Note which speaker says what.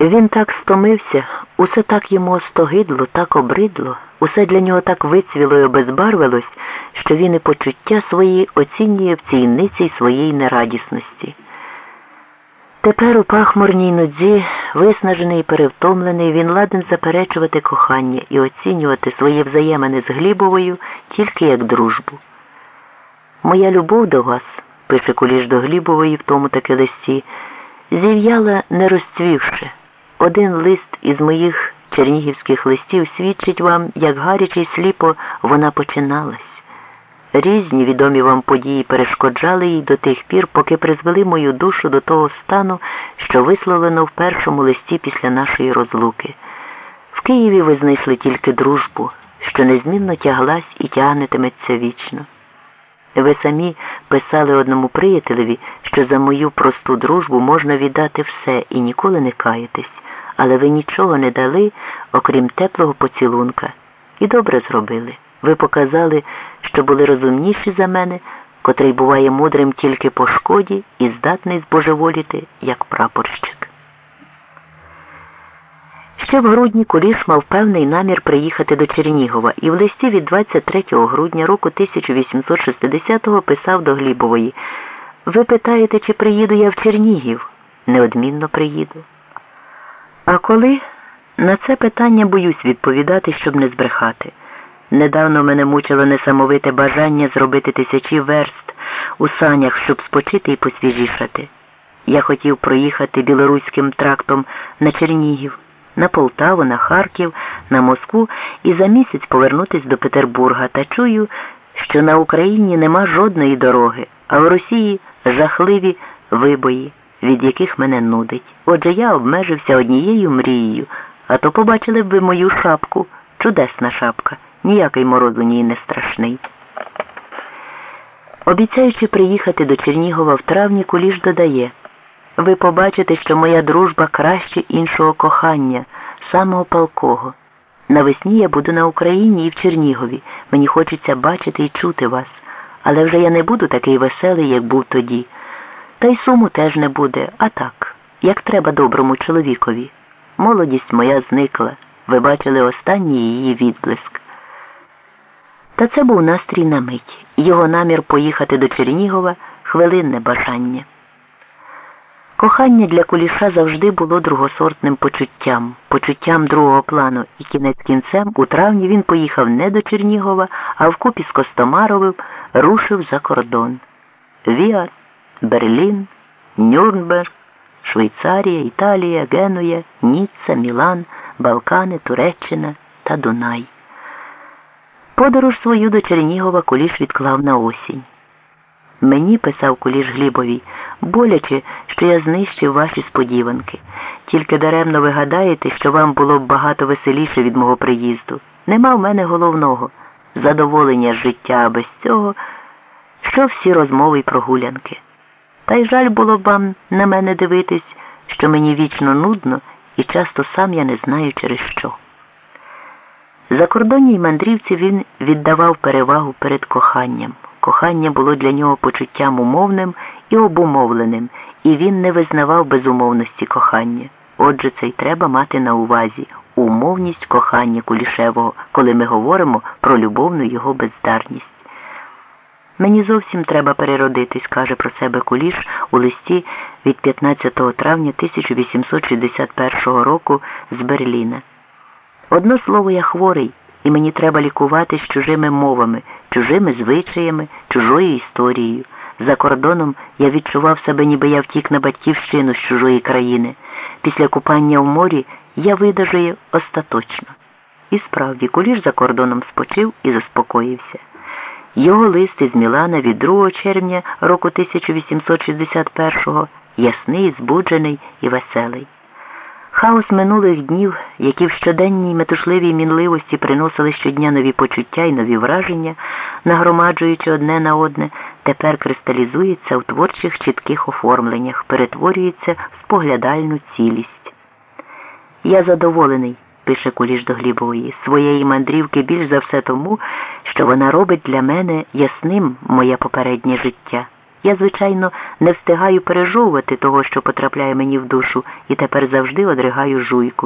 Speaker 1: Він так стомився, усе так йому остогидло, так обридло, усе для нього так вицвіло і обезбарвилось, що він і почуття свої оцінює в цій ниці своєї нерадісності. Тепер у пахмурній нудзі, виснажений і перевтомлений, він ладен заперечувати кохання і оцінювати свої взаємини з Глібовою тільки як дружбу. Моя любов до вас, пише Куліш до Глібової в тому таки листі, зів'яла не розцвівши. Один лист із моїх чернігівських листів свідчить вам, як гаряче й сліпо вона починалась. Різні відомі вам події перешкоджали їй до тих пір, поки призвели мою душу до того стану, що висловлено в першому листі після нашої розлуки. В Києві ви знайшли тільки дружбу, що незмінно тяглась і тягнетиметься вічно. Ви самі писали одному приятелеві, що за мою просту дружбу можна віддати все і ніколи не каятись, але ви нічого не дали, окрім теплого поцілунка, і добре зробили. Ви показали, що були розумніші за мене, котрий буває мудрим тільки по шкоді і здатний збожеволіти, як прапорщик. Ще в грудні Куліш мав певний намір приїхати до Чернігова і в листі від 23 грудня року 1860-го писав до Глібової Ви питаєте, чи приїду я в Чернігів? Неодмінно приїду. А коли? На це питання боюсь відповідати, щоб не збрехати. Недавно мене мучило несамовите бажання зробити тисячі верст у санях, щоб спочити і посвіжішати. Я хотів проїхати білоруським трактом на Чернігів, на Полтаву, на Харків, на Москву і за місяць повернутися до Петербурга та чую, що на Україні нема жодної дороги, а в Росії жахливі вибої, від яких мене нудить. Отже, я обмежився однією мрією, а то побачили б ви мою шапку, чудесна шапка. Ніякий мороз у ній не страшний. Обіцяючи приїхати до Чернігова в травні, Куліш додає ви побачите, що моя дружба краще іншого кохання, самого палкого. Навесні я буду на Україні і в Чернігові. Мені хочеться бачити і чути вас, але вже я не буду такий веселий, як був тоді. Та й суму теж не буде, а так, як треба доброму чоловікові. Молодість моя зникла. Ви бачили останній її відблиск. Та це був настрій на мить. Його намір поїхати до Чернігова хвилинне бажання. Кохання для куліша завжди було другосортним почуттям, почуттям другого плану, і кінець кінцем у травні він поїхав не до Чернігова, а вкупі з Костомаровим рушив за кордон. Віа, Берлін, Нюрнберг, Швейцарія, Італія, Генуя, Ніцца, Мілан, Балкани, Туреччина та Дунай. Подорож свою до Чернігова Куліш відклав на осінь. Мені, писав Куліш Глібовій, боляче, що я знищив ваші сподіванки. Тільки даремно ви гадаєте, що вам було б багато веселіше від мого приїзду. Нема в мене головного задоволення життя, а без цього, що всі розмови й прогулянки. Та й жаль було вам на мене дивитись, що мені вічно нудно і часто сам я не знаю через що. Закордонній мандрівці він віддавав перевагу перед коханням. Кохання було для нього почуттям умовним і обумовленим, і він не визнавав безумовності кохання. Отже, це й треба мати на увазі умовність кохання Кулішевого, коли ми говоримо про любовну його бездарність. Мені зовсім треба переродитись, каже про себе Куліш у листі від 15 травня 1861 року з Берліна. Одно слово, я хворий, і мені треба лікуватись чужими мовами, чужими звичаями, чужою історією. За кордоном я відчував себе, ніби я втік на батьківщину з чужої країни. Після купання в морі я видажую остаточно. І справді, куліш за кордоном спочив і заспокоївся. Його лист із Мілана від 2 червня року 1861-го ясний, збуджений і веселий. Хаос минулих днів, які в щоденній метушливій мінливості приносили щодня нові почуття і нові враження, нагромаджуючи одне на одне, тепер кристалізується в творчих чітких оформленнях, перетворюється в споглядальну цілість. Я задоволений, пише Куліш до Глібової, своєї мандрівки більш за все тому, що вона робить для мене ясним моє попереднє життя. Я, звичайно, не встигаю пережовувати того, що потрапляє мені в душу, і тепер завжди одригаю жуйку.